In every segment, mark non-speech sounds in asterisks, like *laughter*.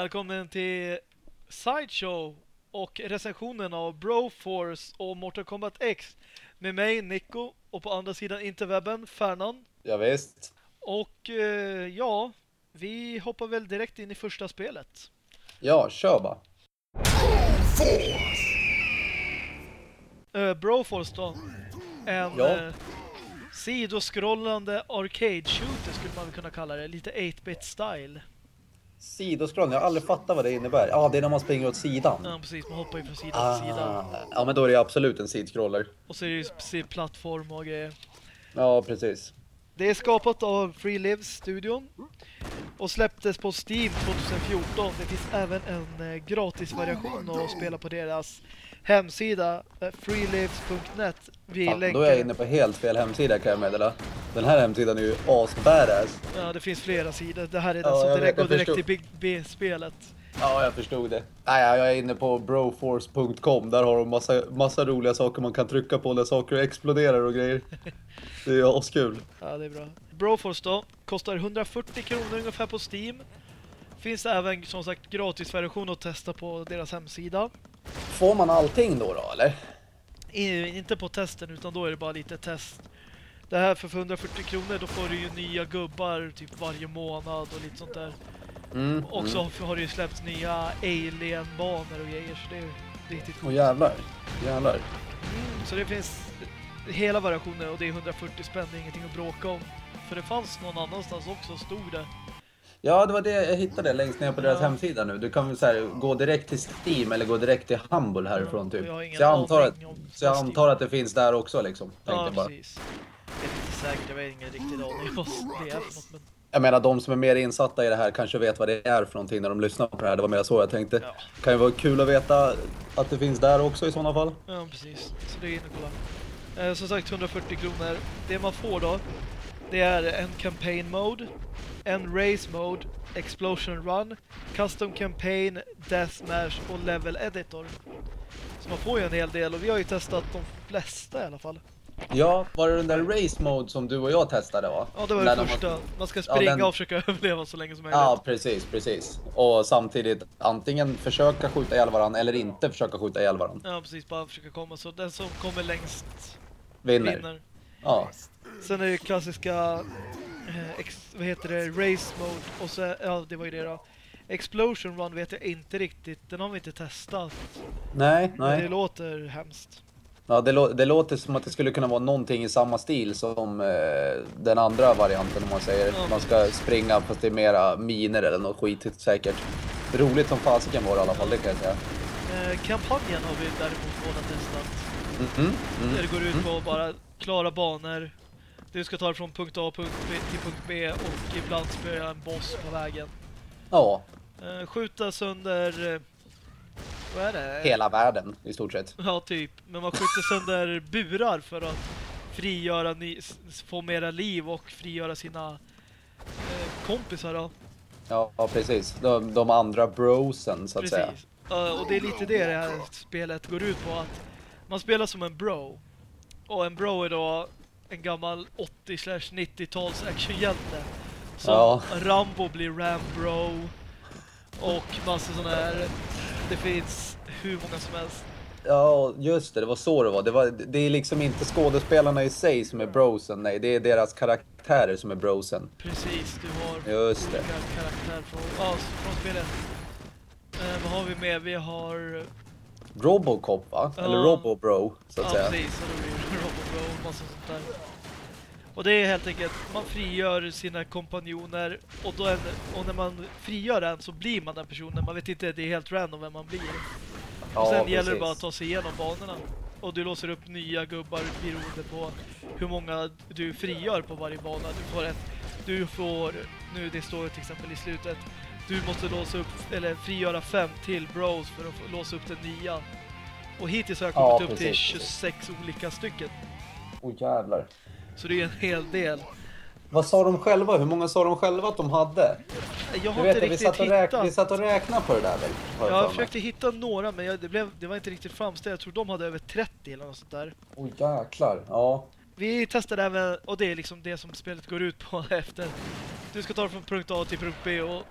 Välkommen till Sideshow och recensionen av Broforce och Mortal Kombat X med mig, Nico, och på andra sidan interwebben, Färnan. Ja, visst. Och eh, ja, vi hoppar väl direkt in i första spelet. Ja, kör bara. Eh, Broforce då. En Ja. eh, sidoskrollande arcade shooter skulle man väl kunna kalla det. Lite 8-bit style. Sidoskroll, jag har aldrig fattat vad det innebär. Ja, det är när man springer åt sidan. Ja, precis. Man hoppar ju från sida till sida. Ah, ja, men då är det absolut en sidskroller. Och så är det ju precis plattform och grejer. Ja, precis. Det är skapat av Free Lives-studion och släpptes på Steam 2014. Det finns även en eh, gratisvariation att spela på deras hemsida eh, freelives.net. Vi Fan, länkar. då är jag inne på helt fel hemsida kan jag meddela. Den här hemsidan är ju as-badass. Ja, det finns flera sidor. Det här är den Ja, som direkt går direkt till. Big B-spelet. Ja, jag förstod det. Nej, jag är inne på broforce.com. Där har de massa, massa roliga saker man kan trycka på när saker exploderar och grejer. *laughs* Det är askul. Ja, det är bra. Broforce då kostar 140 kronor ungefär på Steam. Finns även som sagt gratisversion att testa på deras hemsida. Får man allting då då, eller? I, inte på testen utan då är det bara lite test. Det här för 140 kronor då får du ju nya gubbar typ varje månad och lite sånt där. Mm. Och så har det ju släppts nya alien-banor och grejer så det är riktigt Åh coolt. jävlar. Jävlar. Mm, så det finns hela variationen och det är 140 spänn, det är ingenting att bråka om. För det fanns någon annanstans också, stod det. Ja, det var det jag hittade längst ner på deras Ja. hemsida nu. Du kan väl så här, gå direkt till Steam eller gå direkt till Humble härifrån typ. Jag Så jag antar att, så jag antar att det finns där också liksom. Ja, precis. Jag är inte säker, jag har ingen riktig aning vad det är för något. Men Jag menar de som är mer insatta i det här kanske vet vad det är för någonting när de lyssnar på det här. Det var mer så jag tänkte. ja, Kan ju vara kul att veta att det finns där också i sådana fall. ja, precis. Så det är inne och kolla. Eh, som sagt 140 kronor. Det man får då, det är en campaign mode, en race mode, explosion run, custom campaign, deathmatch och level editor. Så man får ju en hel del och vi har ju testat de flesta i alla fall. Ja, var det den där race mode som du och jag testade va? Ja, det var det de- första. Man ska Ja, springa den- och försöka *laughs* överleva så länge som möjligt. Ja, precis, precis. Och samtidigt antingen försöka skjuta ihjäl varandra eller inte försöka skjuta ihjäl varandra. Ja, precis. Bara försöka komma. Så den som kommer längst Vinner. vinner. Ja. Sen är det klassiska, eh, ex, vad heter det, race mode. Och så, ja, det var ju det då. Explosion run vet jag inte riktigt. Den har vi inte testat. Nej, Men det nej. låter hemskt. Ja, det, lå- det låter som att det skulle kunna vara någonting i samma stil som eh, den andra varianten om man säger. Man ska springa fast det är mera miner eller något skitigt säkert. Roligt som fasiken var det i alla fall, det kan jag säga. Eh, kampanjen har vi däremot båda testat. Mhm, Där mm. det går ut på att bara klara banor. Du ska ta dig från punkt A punkt B, till punkt B och ibland spöa en boss på vägen. Ja, Eh, skjuta sönder... Vad är det? hela världen i stort sett. Ja, typ. Men man skjuter sönder burar för att frigöra s- få mera liv och frigöra sina eh, kompisar då. Ja, ja precis. De, de andra brosen så att säga. Precis. Eh, och det är lite det det här spelet går ut på att man spelar som en bro. Och en bro är då en gammal 80-90-tals actionhjälte. Som Ja. Rambo blir Rambro. Och massa sådana här. Det finns hur många som helst. Ja, just det. Det var så det var. Det, var, det är liksom inte skådespelarna i sig som är brosen. Nej, det är deras karaktärer som är brosen. Precis, du har Just det. olika karaktär från, ja, från spelet. Eh, vad har vi med? Vi har... Robocop va? Ja. Eller Robobro så att ja, säga. precis. Blir det Robobro och massa sånt där. Och det är helt enkelt, man frigör sina kompanjoner och, då en, och när man frigör en så blir man den personen. Man vet inte, det är helt random vem man blir. Ja, och sen gäller det precis. bara att ta sig igenom banorna. Och du låser upp nya gubbar beroende på hur många du frigör på varje bana. Du får ett, du får, nu det står till exempel i slutet, du måste låsa upp, eller frigöra fem till bros för att få låsa upp den nya. Och hittills har jag Ja, kommit upp till precis, 26 olika stycken. Åh jävlar. Så det är en hel del. Vad sa de själva? Hur många sa de själva att de hade? Jag Du har vet inte att vi riktigt satt, och räk- vi hittat. satt och räknade på det där väl? jag Jag försökte hitta några men jag, det, blev, det var inte riktigt framställt. Jag tror de hade över 30 eller något sånt där. Åh jäklar. Ja. Vi testade även, och det är liksom det som spelet går ut på *laughs* efter. Du ska ta dig från punkt A till punkt B och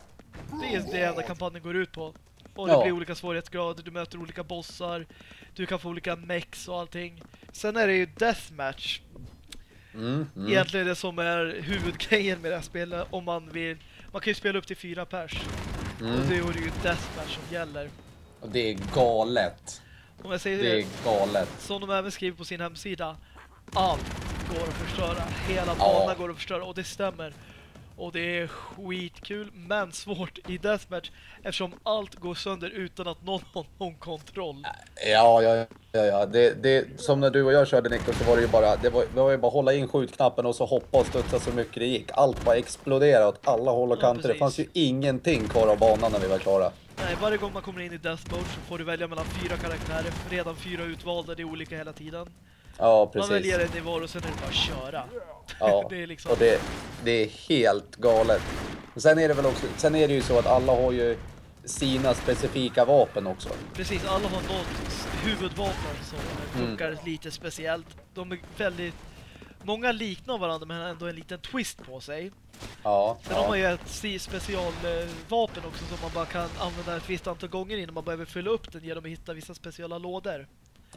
Det är det enda kampanjen går ut på. Och det Ja. blir olika svårighetsgrader, du möter olika bossar, du kan få olika mechs och allting. Sen är det ju deathmatch. Mm, mm. Egentligen det som är huvudgrejen med det här spelet om man vill. Man kan ju spela upp till fyra pers. Och Mm. det är ju deathmatch som gäller. Och det är galet. Om jag säger Det det, är galet. som de även skriver på sin hemsida. Allt går att förstöra. Hela Ja. banan går att förstöra och det stämmer. Och det är skitkul men svårt i deathmatch eftersom allt går sönder utan att någon har någon kontroll. Ja, ja, ja, ja. Det, det, som när du och jag körde Niklas så var det ju bara, det var, det var ju bara hålla in skjutknappen och så hoppa och studsa så mycket det gick. Allt bara exploderade åt alla håll och Ja, kanter. det precis. fanns ju ingenting kvar av banan när vi var klara. Nej, varje gång man kommer in i death mode så får du välja mellan fyra karaktärer. Redan fyra utvalda, det är olika hela tiden. Ja, Man precis. väljer en nivå och sen är det bara att köra. Ja, *laughs* det är liksom... och det, det är helt galet. Sen är det väl också, sen är det ju så att alla har ju sina specifika vapen också. Precis, alla har något huvudvapen som Mm. funkar lite speciellt. De är väldigt... Många liknar varandra men har ändå en liten twist på sig. Ja, Sen har ja. man ju ett specialvapen också som man bara kan använda ett visst antal gånger innan man behöver fylla upp den genom att hitta vissa speciella lådor.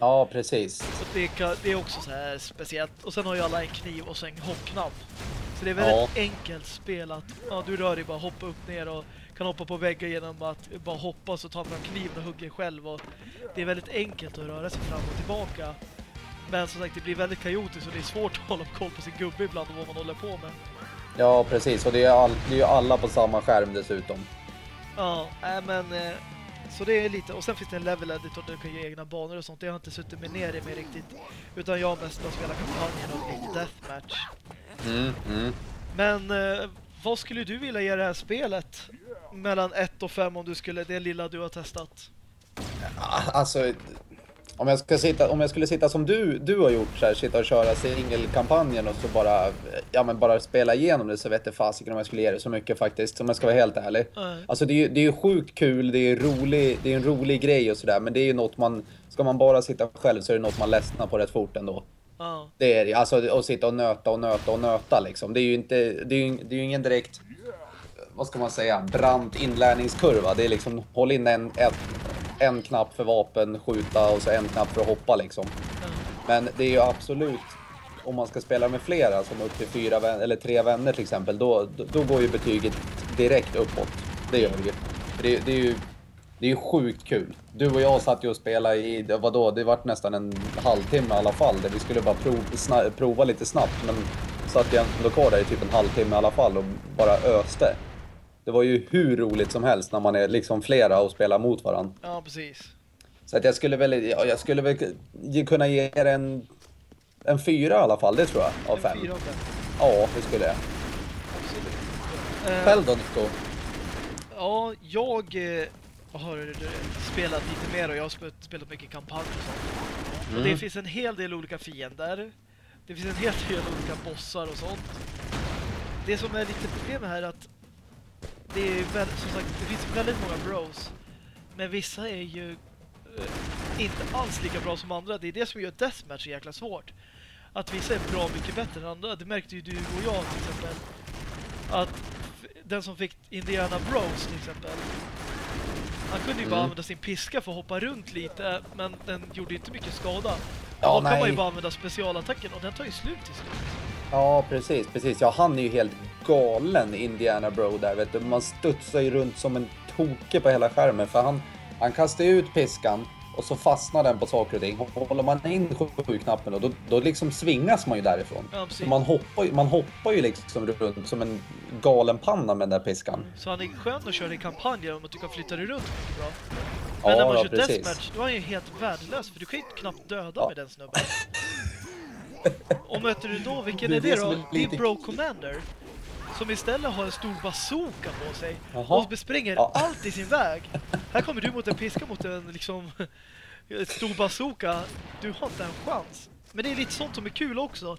Ja precis. Så det, det är också så här speciellt. Och sen har ju alla en kniv och sen en hoppknapp. Så det är väldigt enkelt spelat. Ja, du rör dig bara hoppa upp ner och kan hoppa på väggar genom att bara hoppa så tar man kniven och hugger själv. Och det är väldigt enkelt att röra sig fram och tillbaka. Men som sagt, det blir väldigt kaotiskt och det är svårt *laughs* att hålla koll på sin gubbe ibland och vad man håller på med. Ja, precis. Och det är, all, ju alla på samma skärm dessutom. Ja, äh, men... Så det är lite... Och sen finns det en level editor där du kan ge egna banor och sånt. Det har jag inte suttit mig ner i med riktigt. Utan jag har mest bara spelat kampanjen och lite deathmatch. Mm, mm. Men eh, vad skulle du vilja ge det här spelet? Mellan 1 och 5 om du skulle, det lilla du har testat. Alltså, om jag, ska sitta, om jag skulle sitta som du, du har gjort, så här, sitta och köra singelkampanjen och så bara, ja, men bara spela igenom det så vet jag fasiken om jag skulle ge det så mycket faktiskt, om jag ska vara helt ärlig. Nej. Alltså det är ju det är ju sjukt kul, det är, rolig, det är en rolig grej och sådär, men det är ju något man, ska man bara sitta själv så är det något man ledsnar på rätt fort ändå. Ja, Det är alltså att sitta och nöta och nöta och nöta liksom. Det är ju inte, det är ju, det är ju ingen direkt, vad ska man säga, brant inlärningskurva. Det är liksom, håll in en, en, en knapp för vapen, skjuta och så en knapp för att hoppa liksom. Men det är ju absolut, om man ska spela med flera, som upp till fyra eller tre vänner till exempel, då, då, går ju betyget direkt uppåt. Det gör det ju. Det, det är ju det är ju sjukt kul. Du och jag satt ju och spelade i, vadå, det vart nästan en halvtimme i alla fall. Där vi skulle bara prov, sna, prova lite snabbt. Men satt jag ändå kvar där i typ en halvtimme i alla fall och bara öste. Det var ju hur roligt som helst när man är liksom flera och spelar mot varandra. ja precis. Så att jag skulle väl, ja, jag skulle väl kunna ge er en, en fyra i alla fall, det tror jag, av En fem. fyra av fem. Ja, det skulle jag. Absolut. Eh, Själv då Nico? Ja, jag eh, har spelat lite mer och jag har spe- spelat mycket kampanj och sånt. Och det Mm. finns en hel del olika fiender. Det finns en hel del olika bossar och sånt. Det som är lite problem här är att det är väl, som sagt, det finns väldigt många bros. Men vissa är ju eh, inte alls lika bra som andra. Det är det som gör deathmatch så jäkla svårt. Att vissa är bra mycket bättre än andra. Det märkte ju du och jag till exempel. Att den som fick Indiana Bros till exempel. Han kunde ju bara Mm. använda sin piska för att hoppa runt lite. Men den gjorde inte mycket skada. Ja, Då kan man ju bara använda specialattacken och den tar ju slut till slut. Ja, precis, precis. Ja, han är ju helt galen, Indiana Bro där, vet du. Man studsar ju runt som en toke på hela skärmen, för han, han kastar ut piskan och så fastnar den på saker och ting. Håller man in sju-knappen och då, då liksom svingas man ju därifrån. Ja, man hoppar, man hoppar ju liksom runt som en galen panna med den där piskan. Så han är skön att köra i kampanjer om att du kan flytta dig runt bra. Men när Ja, man ja, kör precis. deathmatch, då är han ju helt värdelös för du kan ju knappt döda Ja. med den snubben. *laughs* Och möter du då, vilken Det är det, då? Det är Bro Commander. Som istället har en stor bazooka på sig. Jaha. Och bespränger Ja. allt i sin väg. Här kommer du mot en piska mot en liksom... Ett stor bazooka. Du har inte en chans. Men det är lite sånt som är kul också.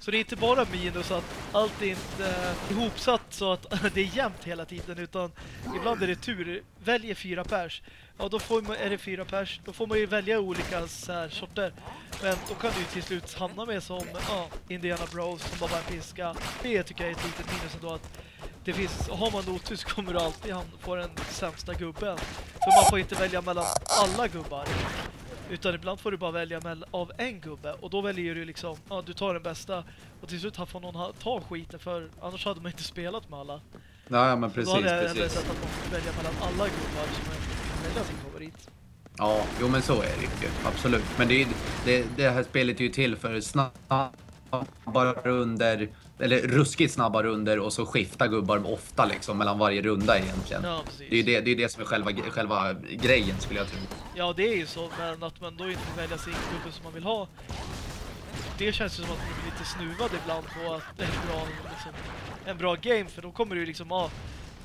Så det är inte bara minus att allt är inte ihopsatt så att *laughs* det är jämnt hela tiden utan ibland är det tur. Väljer fyra pers. Ja, då får man, är det fyra pers. Då får man ju välja olika så här sorter. Men då kan du ju till slut hamna med som ja, Indiana Bros som bara var en piska. Det tycker jag är ett litet minus ändå att det finns, har man otur så kommer du alltid hamna på den sämsta gubben. För man får inte välja mellan alla gubbar. Utan ibland får du bara välja av en gubbe. Och då väljer du liksom, ja du tar den bästa. Och till slut får någon ta skiten för annars hade man inte spelat med alla. Ja, men precis, då hade jag precis. sett att man får välja mellan alla gubbar som man välja sin favorit. Ja, jo men så är det ju. Absolut. Men det, är- det, det här spelet är ju till för snabba runder, eller ruskigt snabba runder och så skifta gubbar ofta liksom mellan varje runda egentligen. Ja. Det är ju det, det, är det som är själva, själva grejen skulle jag tro. Ja, det är ju så, men att man då inte får välja sin gubbe som man vill ha. Det känns ju som att man blir lite snuvad ibland på att det är en bra, liksom, en bra game, för då kommer du liksom, ja,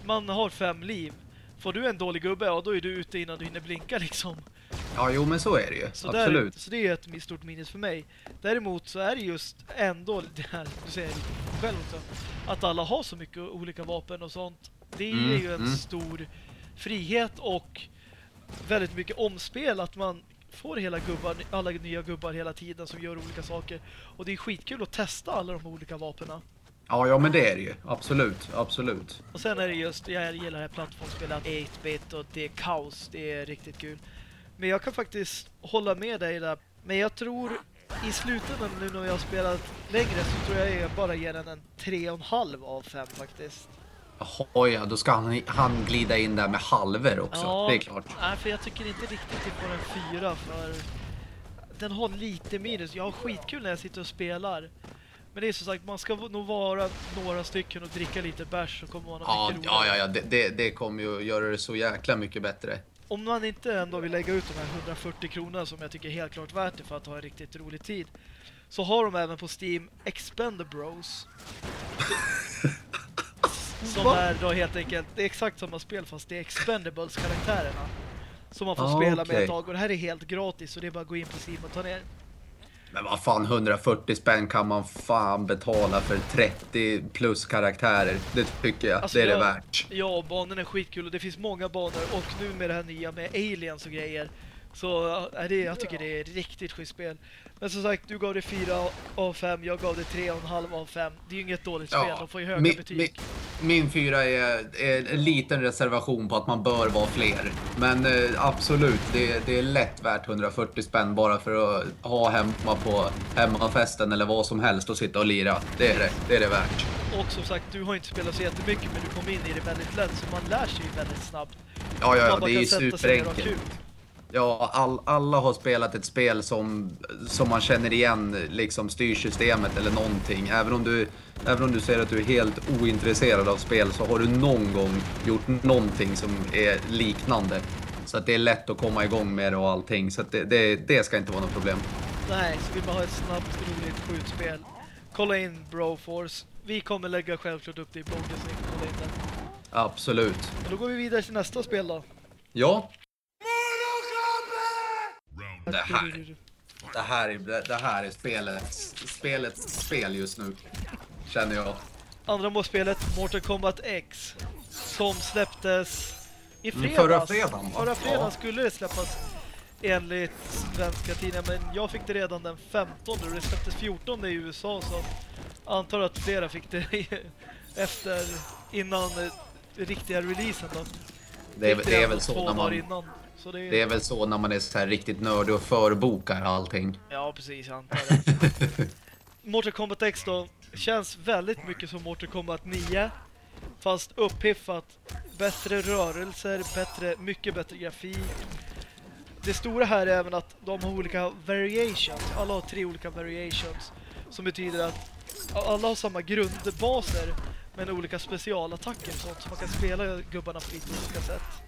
man har fem liv. Får du en dålig gubbe, ja då är du ute innan du hinner blinka liksom. Ja, jo men så är det ju. Så, Absolut. Där, så det är ett stort minus för mig. Däremot så är det just ändå *laughs* det här, du säger själv också, att alla har så mycket olika vapen och sånt. Det är Mm, ju en mm. stor frihet och väldigt mycket omspel att man får hela gubbar, alla nya gubbar hela tiden som gör olika saker. Och det är skitkul att testa alla de olika vapnen. Ja, ja men det är det ju. Absolut, absolut. Och sen är det just, jag gillar det här plattformsspelet 8-bit och det är kaos, det är riktigt kul. Men jag kan faktiskt hålla med dig där. Men jag tror i slutändan nu när jag har spelat längre så tror jag jag bara ger den en 3,5 av 5 faktiskt. Jaha, ja, då ska han, han glida in där med halver också. Det är klart. Nej, för jag tycker inte riktigt det får en 4 för den har lite minus. Jag har skitkul när jag sitter och spelar. Men det är som sagt, man ska nog vara några stycken och dricka lite bärs så kommer man ha Ja, ja, ja, ja. Det, det, det kommer ju göra det så jäkla mycket bättre. om man inte ändå vill lägga ut de här 140 kronorna som jag tycker är helt klart värt det för att ha en riktigt rolig tid så har de även på Steam Expendabros *laughs* som Va? är då helt enkelt det är exakt samma spel fast det är Expendables karaktärerna som man får Ah, spela med okej. ett tag och det här är helt gratis så det är bara att gå in på Steam och ta ner Men vad fan, 140 spänn kan man fan betala för 30 plus karaktärer. Det tycker jag. Alltså, det är det jag- värt. Ja, banorna är skitkul och det finns många banor och nu med det här nya med aliens och grejer så är det, jag tycker det är riktigt schysst spel. Men som sagt, du gav det 4 av 5, jag gav det 3,5 av 5. Det är ju inget dåligt spel, de får ju höga min, betyg. Min, min fyra är, är en liten reservation på att man bör vara fler. Men eh, absolut, det, det är lätt värt 140 spänn bara för att ha hemma på hemmafesten eller vad som helst och sitta och lira. Det är det, det är det värt. Och som sagt, du har inte spelat så jättemycket men du kom in i det väldigt lätt så man lär sig ju väldigt snabbt. Ja, ja, ja det är ju superenkelt. Ja, all, alla har spelat ett spel som, som man känner igen, liksom styrsystemet eller någonting. Även om, du, även om du säger att du är helt ointresserad av spel så har du någon gång gjort någonting som är liknande. Så att det är lätt att komma igång med det och allting. Så att det, det, det ska inte vara något problem. Nej, så vill man ha ett snabbt, roligt skjutspel. Kolla in Broforce. Vi kommer lägga självklart upp det i bloggen så ni kan kolla in den. Absolut. Men då går vi vidare till nästa spel då. Ja, det här, det här, är, det här är spelet, spelets spel just nu. Känner jag. Andra målspelet Mortal Kombat X som släpptes i Mm, fredags. förra fredagen? Förra fredagen Ja. skulle det släppas enligt svenska tidningar men jag fick det redan den 15 och det släpptes 14 i USA så antar att flera fick det efter innan eh, riktiga releasen då. Det är, det är väl så två när man... innan. Så det är, Det är väl så när man är så här riktigt nördig och förbokar allting. Ja, precis, jag antar *laughs* det. Mortal Kombat X då känns väldigt mycket som Mortal Kombat 9 fast uppiffat. Bättre rörelser, bättre, mycket bättre grafik. Det stora här är även att de har olika variations. Alla har tre olika variations som betyder att alla har samma grundbaser men olika specialattacker och sånt så man kan spela gubbarna på lite olika sätt.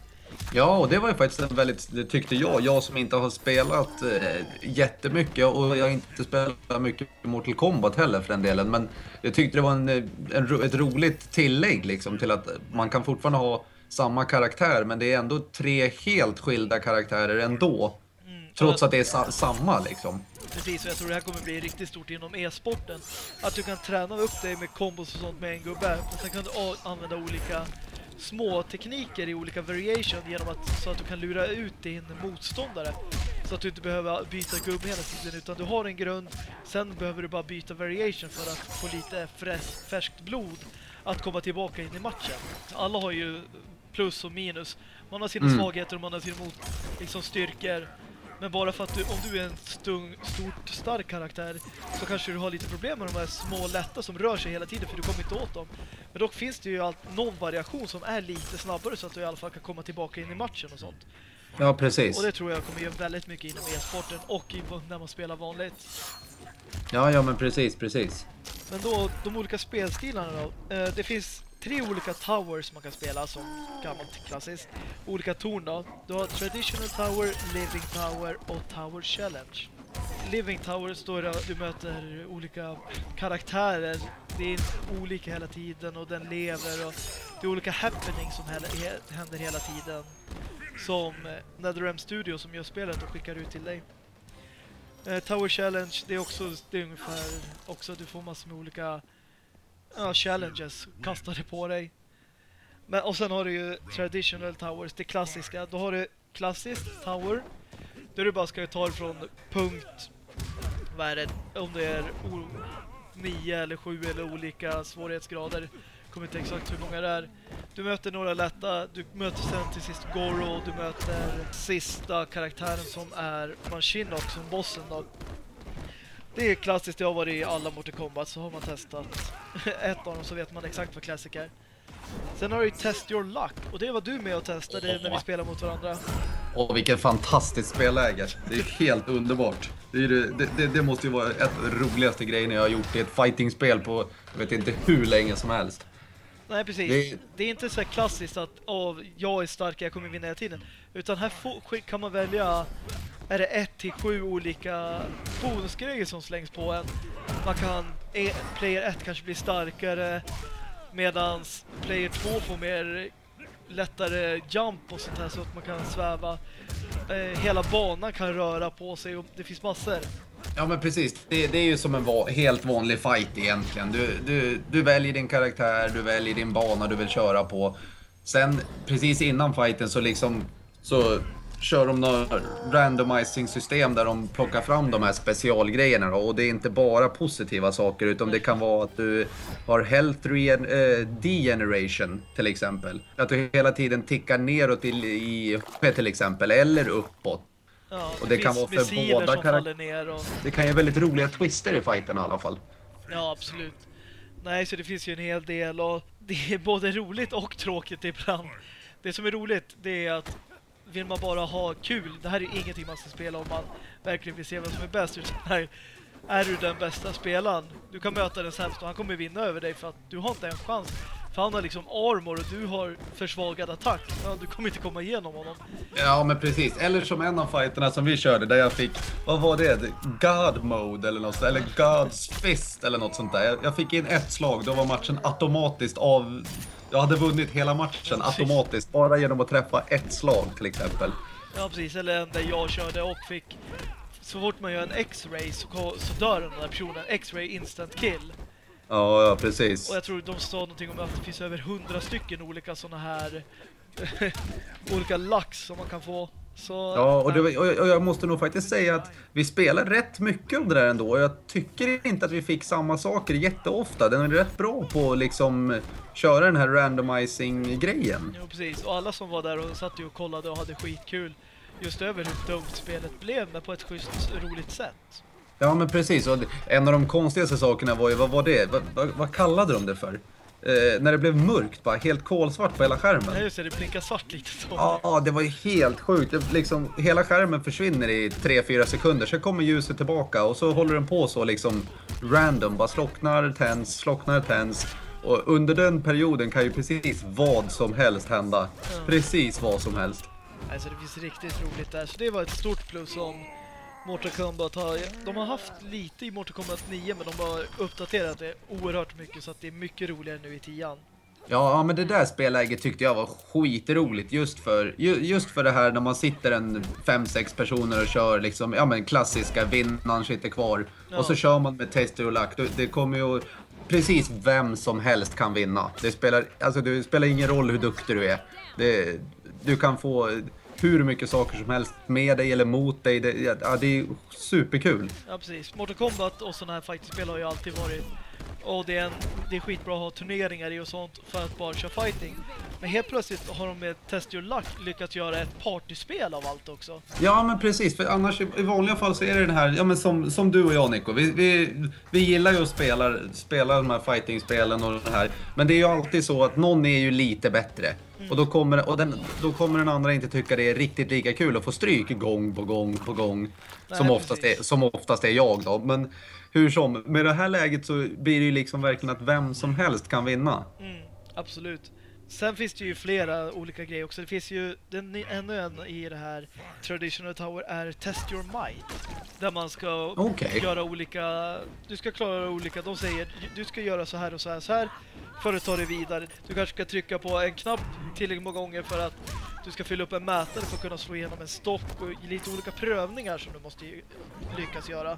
Ja, och det var ju faktiskt en väldigt, det tyckte jag, jag som inte har spelat eh, jättemycket och jag har inte spelat mycket Mortal Kombat heller för den delen, men jag tyckte det var en, eh, en, ett roligt tillägg liksom till att man kan fortfarande ha samma karaktär, men det är ändå tre helt skilda karaktärer ändå. Trots att det är sa, samma liksom. Precis, och jag tror det här kommer bli riktigt stort inom e-sporten. Att du kan träna upp dig med kombos och sånt med en gubbe. Och sen kan du använda olika små tekniker i olika variation genom att, så att du kan lura ut din motståndare. Så att du inte behöver byta gubbe hela tiden utan du har en grund. Sen behöver du bara byta variation för att få lite fräs, färskt blod att komma tillbaka in i matchen. Alla har ju plus och minus. Man har sina Mm. svagheter och man har sina mot, liksom styrkor. Men bara för att du, om du är en stung, stort, stark karaktär så kanske du har lite problem med de här små lätta som rör sig hela tiden för du kommer inte åt dem. Men dock finns det ju allt, någon variation som är lite snabbare så att du i alla fall kan komma tillbaka in i matchen och sånt. Ja, precis. Och det tror jag kommer göra väldigt mycket inom e-sporten och i, när man spelar vanligt. Ja, ja, men precis, precis. Men då, de olika spelstilarna då. Eh, det finns tre olika towers man kan spela som gammalt klassiskt. Olika torn då. Du har Traditional Tower, Living Tower och Tower Challenge. Living Tower står det du möter olika karaktärer. Det är olika hela tiden och den lever och det är olika happenings som händer hela tiden. Som eh, NetherRealm Studio som gör spelet och skickar ut till dig. Eh, tower Challenge, det är också det är ungefär också du får massor med olika ja, challenges kastade på dig. Men, och sen har du ju traditional towers, det klassiska. Då har du klassiskt tower där du bara ska ta det från punkt vad är det, om det är o, nio eller sju eller olika svårighetsgrader. Kommer inte exakt hur många det är. Du möter några lätta, du möter sen till sist Goro, du möter sista karaktären som är Manchinok som bossen då. Det är klassiskt, jag har varit i alla Mortal Kombat så har man testat *laughs* ett av dem så vet man exakt vad Classic är. Sen har du ju Test Your Luck och det var du med och testade när vi spelade mot varandra. Och vilken fantastiskt spelläge. Det är helt underbart. Det, det, det, det måste ju vara ett av de roligaste grejerna jag har gjort i ett fightingspel på, jag vet inte hur länge som helst. Nej precis, Det- är inte så klassiskt att oh, jag är stark, jag kommer vinna hela tiden. Utan här får, kan man välja, är det ett till sju olika bonusgrejer som slängs på en. Man kan, e, player 1 kanske blir starkare medan player 2 får mer lättare jump och sånt här så att man kan sväva. Eh, hela banan kan röra på sig och det finns massor. Ja men precis, det, det är ju som en va helt vanlig fight egentligen. Du, du, du väljer din karaktär, du väljer din bana du vill köra på. Sen precis innan fighten så liksom så kör de några randomizing system där de plockar fram de här specialgrejerna då. Och det är inte bara positiva saker utan det kan vara att du har health regen- eh, degeneration till exempel. Att du hela tiden tickar neråt i, i till exempel eller uppåt. Ja, Och det kan finns vara för båda som karak- faller ner och... Det kan ge väldigt roliga twister i fighten i alla fall. Ja, absolut. Nej, så det finns ju en hel del och det är både roligt och tråkigt ibland. Det som är roligt, det är att vill man bara ha kul, det här är ingenting man ska spela om man verkligen vill se vem som är bäst, utan här är du den bästa spelaren. Du kan möta den sämsta och han kommer vinna över dig för att du har inte en chans. För han har liksom armor och du har försvagad attack. Ja, du kommer inte komma igenom honom. Ja, men precis. Eller som en av fighterna som vi körde där jag fick, vad var det? God mode eller något sånt, eller God's fist eller något sånt där. Jag, jag fick in ett slag, då var matchen automatiskt av... Jag hade vunnit hela matchen automatiskt bara genom att träffa ett slag till exempel. Ja, precis. Eller en där jag körde och fick... Så fort man gör en X-ray så, så dör den där personen. X-ray instant kill. Ja, ja precis. Och jag tror de sa någonting om att det finns över hundra stycken olika sådana här *laughs* olika lax som man kan få. Så, Ja, och, det, var- och jag- och jag måste nog faktiskt säga att vi spelar rätt mycket av det där ändå. Och jag tycker inte att vi fick samma saker jätteofta. Den är rätt bra på att liksom köra den här randomizing-grejen. Jo, precis. Och alla som var där och satt och kollade och hade skitkul just över hur dumt spelet blev, men på ett schysst, roligt sätt. Ja, men precis. Och en av de konstigaste sakerna var ju, vad var det? Vad, vad, vad kallade de det för? Eh, när det blev mörkt, bara helt kolsvart på hela skärmen. just det, det blinkar svart lite så. Ja, det var ju helt sjukt. Det, liksom, hela skärmen försvinner i 3-4 sekunder, sen kommer ljuset tillbaka och så håller den på så liksom random. Bara slocknar, tänds, slocknar, tänds. Och under den perioden kan ju precis vad som helst hända. Precis vad som helst. Alltså det finns riktigt roligt där. Så det var ett stort plus om Mortal Kombat har... De har haft lite i Mortal Kombat 9 men de har uppdaterat det oerhört mycket så att det är mycket roligare nu i 10 Ja, men det där spelläget tyckte jag var skitroligt just för, ju, just för det här när man sitter en fem sex personer och kör liksom, ja men klassiska vinnaren sitter kvar Ja. och så kör man med tester och lack. Det kommer ju precis vem som helst kan vinna. Det spelar, alltså det spelar ingen roll hur duktig du är. Det, du kan få hur mycket saker som helst med dig eller mot dig. Det, ja, det är superkul. Ja precis. Mortal Kombat och sådana här fightingspel har ju alltid varit och det är, en, det är skitbra att ha turneringar i och sånt för att bara köra fighting. Men helt plötsligt har de med Test Your Luck lyckats göra ett partyspel av allt också. Ja, men precis. För annars i, vanliga fall så är det den här, ja men som, som du och jag Nico. Vi, vi, vi gillar ju att spela, spela de här fighting-spelen och det här. Men det är ju alltid så att någon är ju lite bättre. Och, då kommer, och den, då kommer den andra inte tycka det är riktigt lika kul att få stryk gång på gång på gång. som, Nej, oftast precis. är, som oftast är jag då. Men hur som, med det här läget så blir det ju liksom verkligen att vem som helst kan vinna. Mm, absolut. Sen finns det ju flera olika grejer också. Det finns ju den, ännu en i det här Traditional Tower är Test Your Might. Där man ska Okej. göra olika... Du ska klara olika... De säger du ska göra så här och så här så här för att ta dig vidare. Du kanske ska trycka på en knapp tillräckligt många gånger för att du ska fylla upp en mätare för att kunna slå igenom en stock och lite olika prövningar som du måste lyckas göra.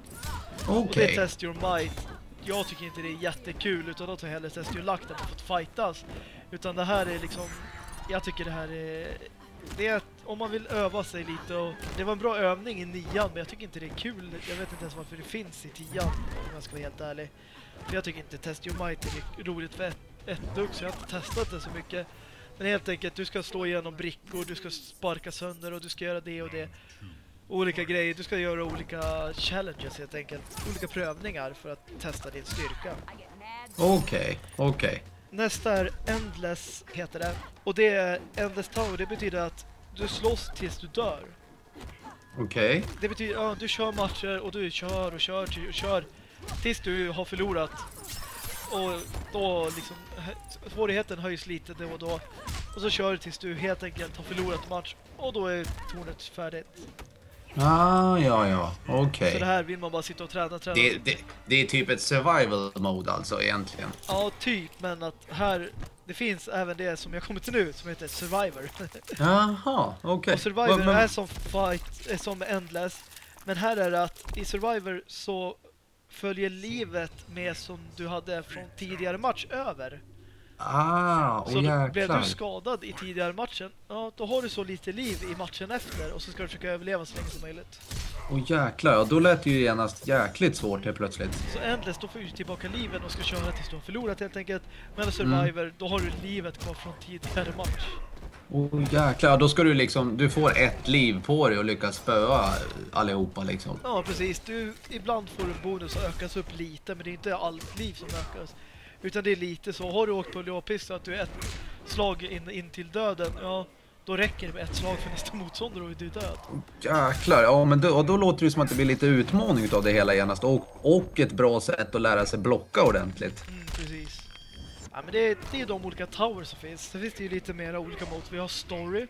Och Okej. det är Test Your Might. Jag tycker inte det är jättekul utan då tar jag hellre Test Your Luck där man fått fightas. Utan det här är liksom... Jag tycker det här är... Det är att om man vill öva sig lite och... Det var en bra övning i nian men jag tycker inte det är kul. Jag vet inte ens varför det finns i tian om jag ska vara helt ärlig. För jag tycker inte Test Your Might är roligt för ett, ett dugg så jag har inte testat det så mycket. Men helt enkelt, du ska slå igenom brickor, du ska sparka sönder och du ska göra det och det mm olika grejer. Du ska göra olika challenges helt enkelt. Olika prövningar för att testa din styrka. Okej, okej. Nästa är Endless heter det. Och det är Endless Tower. Det betyder att du slåss tills du dör. Okej. Det betyder att ja, du kör matcher och du kör och kör och kör tills du har förlorat. Och då liksom svårigheten höjs lite då och då. Och så kör du tills du helt enkelt har förlorat match och då är tornet färdigt. Ah, ja, ja. Okej. Så det här vill man bara sitta och träna, träna. Det, det, det är typ ett survival mode alltså egentligen. Ja, typ, men att här det finns även det som jag kommer till nu som heter Survivor. *laughs* Jaha, okej. och Survivor men- är som fight, är som Endless. Men här är det att i Survivor så följer livet med som du hade från tidigare match över. Ah, Så åh då blev du skadad i tidigare matchen, ja då har du så lite liv i matchen efter och så ska du försöka överleva så länge som möjligt. Åh jäklar, ja, då lät det ju genast jäkligt svårt helt plötsligt. Så Endless, då får du tillbaka livet och ska köra tills du har förlorat helt enkelt. Men Mm. Survivor, då har du livet kvar från tidigare match. Åh jäklar, då ska du liksom, du får ett liv på dig och lyckas spöa allihopa liksom. Ja, precis. Du, ibland får du bonus att ökas upp lite, men det är inte allt liv som ökas. Utan det är lite så. Har du åkt på lågpista att du är ett slag in, in till döden, ja, då räcker det med ett slag för nästa motståndare och du är död. Jäklar, ja men då, då låter det som att det blir lite utmaning utav det hela genast. Och, och ett bra sätt att lära sig blocka ordentligt. Mm, precis. Ja, men det, är- det är de olika towers som finns. Sen finns det ju lite mera olika mot. Vi har story,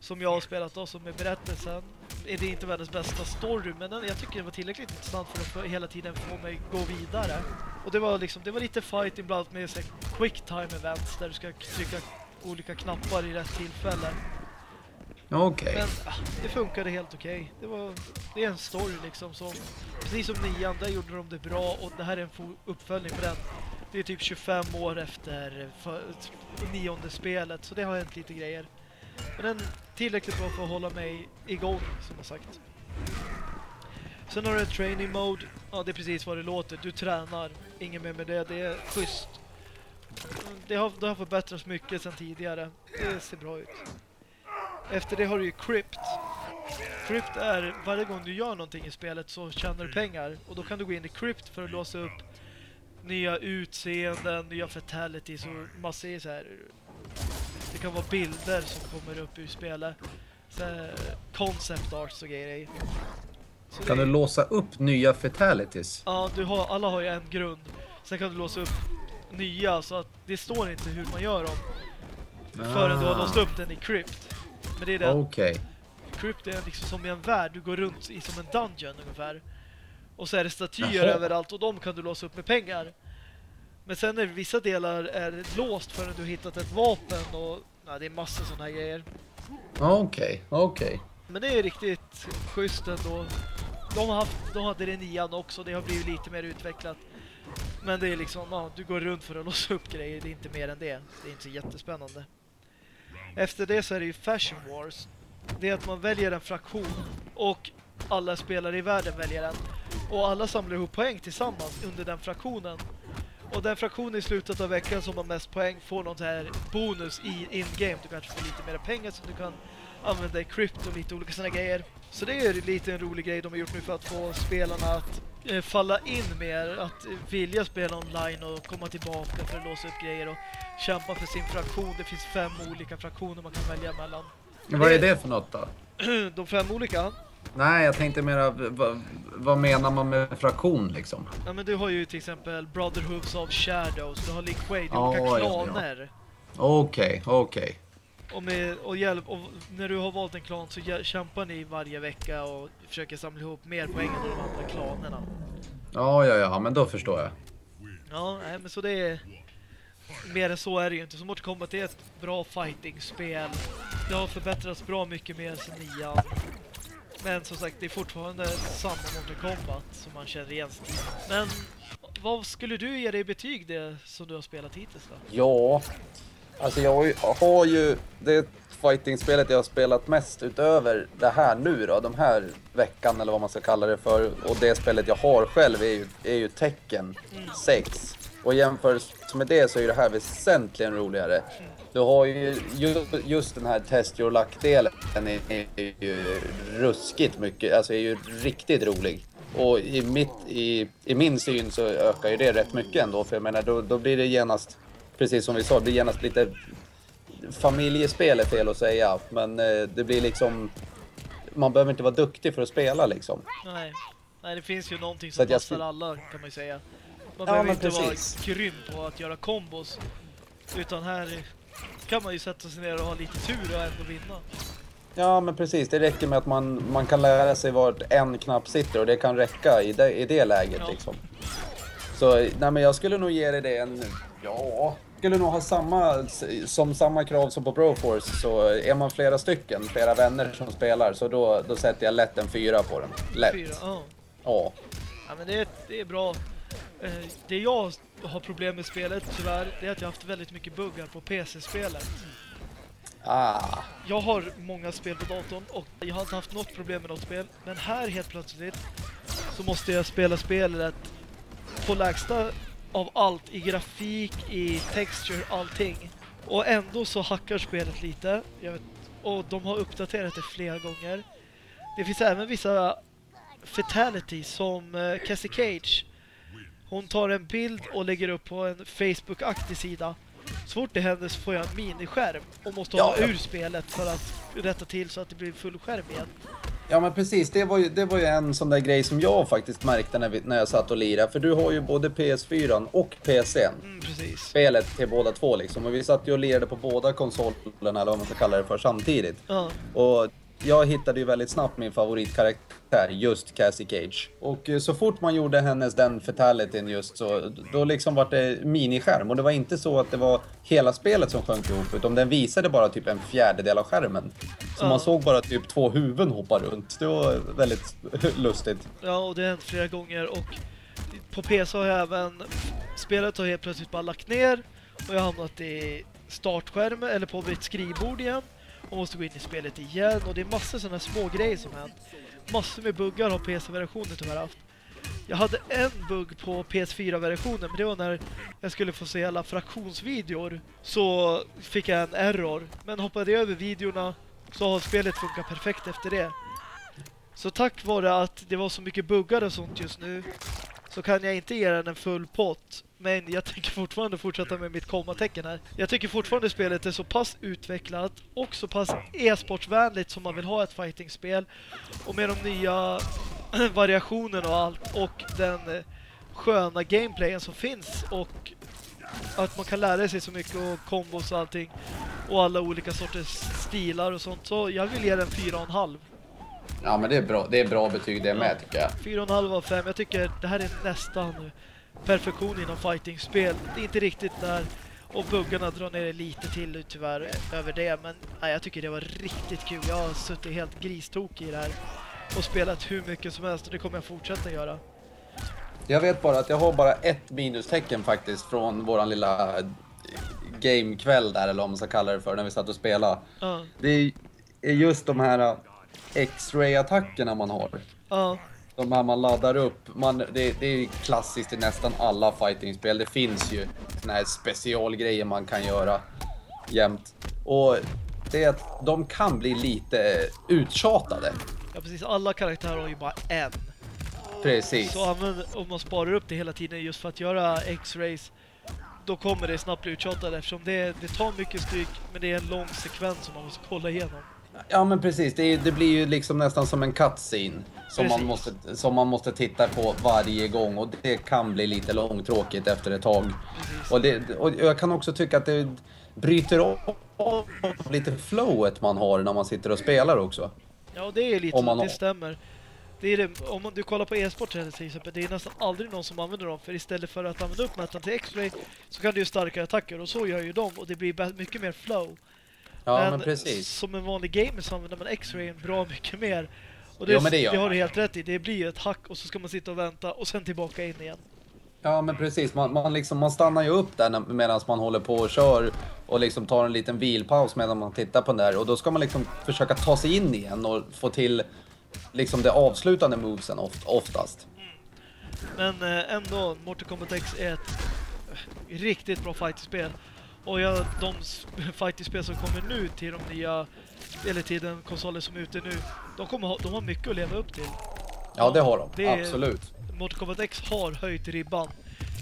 som jag har spelat då, som är berättelsen. Är det inte världens bästa story, men den, jag tycker det var tillräckligt intressant för att få, hela tiden få mig gå vidare. Och det var liksom, det var lite fighting bland annat med här, quick time events där du ska trycka olika knappar i rätt tillfälle. Okej. Men ah, det funkade helt okej. Det var det är en story liksom som precis som nian där gjorde de det bra och det här är en uppföljning på den. Det är typ 25 år efter för, nionde spelet så det har hänt lite grejer. Men den tillräckligt bra för att hålla mig igång som jag sagt. Sen har du training mode. Ja, det är precis vad det låter. Du tränar. Ingen mer med det. Det är schysst. Det har, det har förbättrats mycket sedan tidigare. Det ser bra ut. Efter det har du ju Crypt. Crypt är varje gång du gör någonting i spelet så tjänar du pengar. Och då kan du gå in i Crypt för att låsa upp nya utseenden, nya fatalities och massor så här. Det kan vara bilder som kommer upp ur spelet. Så concept arts och grejer. Så Kan det- du låsa upp nya fatalities? Ja, du har, alla har ju en grund. Sen kan du låsa upp nya så att det står inte hur man gör dem förrän du har Ah. låst upp den i Crypt. Men det är det Okej. Crypt är liksom som i en värld. Du går runt i som en dungeon ungefär. Och så är det statyer Jaha. överallt och de kan du låsa upp med pengar. Men sen är vissa delar är låst förrän du har hittat ett vapen och ja, det är massor sådana här grejer. Okej, okej. Men det är riktigt schysst ändå. De, har haft, de hade det nian också, det har blivit lite mer utvecklat. Men det är liksom, ja, du går runt för att *laughs* låsa upp grejer, det är inte mer än det. Det är inte så jättespännande. Efter det så är det ju Fashion Wars. Det är att man väljer en fraktion och alla spelare i världen väljer en. Och alla samlar ihop poäng tillsammans under den fraktionen. Och den fraktionen i slutet av veckan som har mest poäng får någon här bonus i in-game. Du kanske får lite mer pengar som du kan använda i krypto och lite olika sådana grejer. Så det är lite en rolig grej de har gjort nu för att få spelarna att eh, falla in mer, att vilja spela online och komma tillbaka för att låsa upp grejer och kämpa för sin fraktion. Det finns fem olika fraktioner man kan välja mellan. Vad är det för något då? *clears throat* De fem olika? Nej, jag tänkte mera, vad, vad menar man med fraktion liksom? Ja men du har ju till exempel Brotherhoods of Shadows, du har det är Ja, olika ja, ja. klaner. Okej, okej. Och, med, och, hjälp, och när du har valt en klan så kämpar ni varje vecka och försöker samla ihop mer poäng än de andra klanerna. Ja, ja, ja, men då förstår jag. Ja, nej, men så det är... Mer än så är det ju inte. Så Mortal Kombat är ett bra fighting-spel. Det har förbättrats bra mycket mer sen nian. Men som sagt, det är fortfarande samma Mortal Kombat som man känner igen stilen. Men vad skulle du ge dig betyg det som du har spelat hittills då? Ja, alltså jag har ju, har ju det fighting-spelet jag har spelat mest utöver det här nu då, de här veckan eller vad man ska kalla det för. Och det spelet jag har själv är ju, är ju Tekken 6. Och jämfört med det så är det här väsentligen roligare. Du har ju ju, just den här test your luck-delen är, ju ruskigt mycket, alltså är ju riktigt rolig. Och i, mitt, i, i min syn så ökar ju det rätt mycket ändå, för jag menar då, då blir det genast, precis som vi sa, det blir genast lite familjespel är fel att säga, men eh, det blir liksom, man behöver inte vara duktig för att spela liksom. Nej. Nej, det finns ju någonting som passar alla kan man ju säga. Man Ja, behöver inte precis. vara grym på att göra kombos. Utan här kan man ju sätta sig ner och ha lite tur och ändå vinna. Ja men precis, det räcker med att man, man kan lära sig vart en knapp sitter och det kan räcka i det, i det läget Ja. liksom. Så nej men jag skulle nog ge dig det en, ja, skulle nog ha samma, som samma krav som på Broforce så är man flera stycken, flera vänner som spelar så då, då sätter jag lätt en fyra på den. Lätt. Fyra, ja. Ja. Ja, men det, är- det är bra. Eh, Det jag har problem med spelet tyvärr, det är att jag har haft väldigt mycket buggar på PC-spelet. Ah. Jag har många spel på datorn och jag har inte haft något problem med något spel. Men här helt plötsligt så måste jag spela spelet på lägsta av allt i grafik, i texture, allting. Och ändå så hackar spelet lite. Vet, och de har uppdaterat det flera gånger. Det finns även vissa fatalities som uh, Cassie Cage. Hon tar en bild och lägger upp på en Facebook-aktig sida. Så fort det händer så får jag en miniskärm och måste Ja, ha ja. ur spelet för att rätta till så att det blir full skärm igen. Ja men precis, det var, ju, det var ju en sån där grej som jag faktiskt märkte när, vi, när jag satt och lirade. För du har ju både PS4 och PCn. Mm, precis. spelet till båda två liksom. Och vi satt ju och lirade på båda konsolerna eller vad man ska kalla det för samtidigt. Ja, Och jag hittade ju väldigt snabbt min favoritkaraktär, just Cassie Cage. Och eh, så fort man gjorde hennes den fatalityn just så, då liksom var det miniskärm. Och det var inte så att det var hela spelet som sjönk ihop, utan den visade bara typ en fjärdedel av skärmen. Så Ja. man såg bara typ två huvuden hoppa runt. Det var väldigt lustigt. ja, och det har hänt flera gånger och på PC har jag även spelet har helt plötsligt bara lagt ner och jag har hamnat i startskärmen eller på mitt skrivbord igen och måste gå in i spelet igen och det är massor sådana små grejer som hänt. Massor med buggar har PS-versionen tyvärr haft. Jag hade en bugg på PS4-versionen men det var när jag skulle få se alla fraktionsvideor så fick jag en error. Men hoppade jag över videorna så har spelet funkat perfekt efter det. Så tack vare att det var så mycket buggar och sånt just nu så kan jag inte ge den en full pott. Men jag tänker fortfarande fortsätta med mitt kommatecken här. Jag tycker fortfarande spelet är så pass utvecklat och så pass e-sportsvänligt som man vill ha ett fightingspel. Och med de nya *clears throat* variationerna och allt och den eh, sköna gameplayen som finns och att man kan lära sig så mycket och kombos och allting och alla olika sorters stilar och sånt. Så jag vill ge den 4,5. Ja men det är bra, det är bra betyg det med tycker jag. 4,5 av 5. Jag tycker det här är nästan perfektion inom fighting-spel. Det är inte riktigt där. Och buggarna drar ner lite till tyvärr över det. Men nej, jag tycker det var riktigt kul. Jag har suttit helt gristokig i det här. Och spelat hur mycket som helst och det kommer jag fortsätta göra. Jag vet bara att jag har bara ett minustecken faktiskt från våran lilla eh, gamekväll där eller vad man ska kalla det för när vi satt och spelade. Ja, Det är just de här eh, X-ray attackerna man har. ja, De här man laddar upp, man, det, det är klassiskt i nästan alla fightingspel. Det finns ju såna här specialgrejer man kan göra jämt. Och det är att de kan bli lite uttjatade. Ja, precis. Alla karaktärer har ju bara en. Precis. Så om man sparar upp det hela tiden just för att göra X-rays då kommer det snabbt bli uttjatat eftersom det, det tar mycket stryk men det är en lång sekvens som man måste kolla igenom. Ja men precis, det, det blir ju liksom nästan som en cutscene som man, måste, som man måste titta på varje gång och det kan bli lite långtråkigt efter ett tag. Och, det, och jag kan också tycka att det bryter av lite flowet man har när man sitter och spelar också. Ja, det är lite så, det stämmer. Det är det, om du kollar på e-sport till exempel, det är nästan aldrig någon som använder dem. För istället för att använda uppmätaren till X-ray så kan du ju starkare attacker och så gör ju de och det blir mycket mer flow. Ja, men, men precis. som en vanlig gamer så använder man X-ray bra mycket mer. Och det, ja, det, det har du helt rätt i. Det blir ett hack och så ska man sitta och vänta och sen tillbaka in igen. Ja, men precis. Man, man, liksom, man stannar ju upp där medan man håller på och kör och liksom tar en liten vilpaus medan man tittar på den där. Och då ska man liksom försöka ta sig in igen och få till liksom det avslutande movesen oft, oftast. Mm. Men eh, ändå, Mortal Kombat X är ett riktigt bra fighting-spel. Och ja, de *laughs* fighting-spel som kommer nu till de nya, eller till den konsolen som är ute nu, de, kommer ha, de har mycket att leva upp till. Ja, det har de. Det Absolut. Mortal Kombat X har höjt ribban.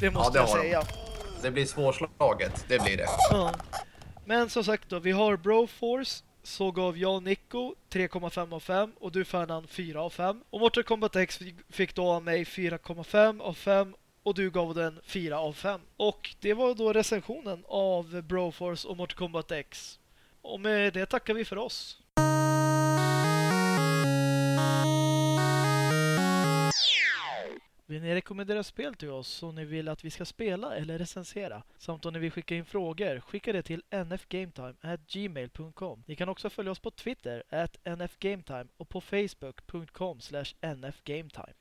Det måste ja, det jag säga. De. Det blir svårslaget, det blir det. Ja. Men som sagt då, vi har Broforce så gav jag Nico 3,5 av 5 och du Ferdinand 4 av 5. Och Mortal Kombat X fick då av mig 4,5 av 5 och du gav den 4 av 5. Och det var då recensionen av Broforce och Mortal Kombat X. Och med det tackar vi för oss. Vill ni rekommendera spel till oss som ni vill att vi ska spela eller recensera? Samt om ni vill skicka in frågor, skicka det till nfgametime@gmail.com. Ni kan också följa oss på Twitter at nfgametime och på facebook.com nfgametime.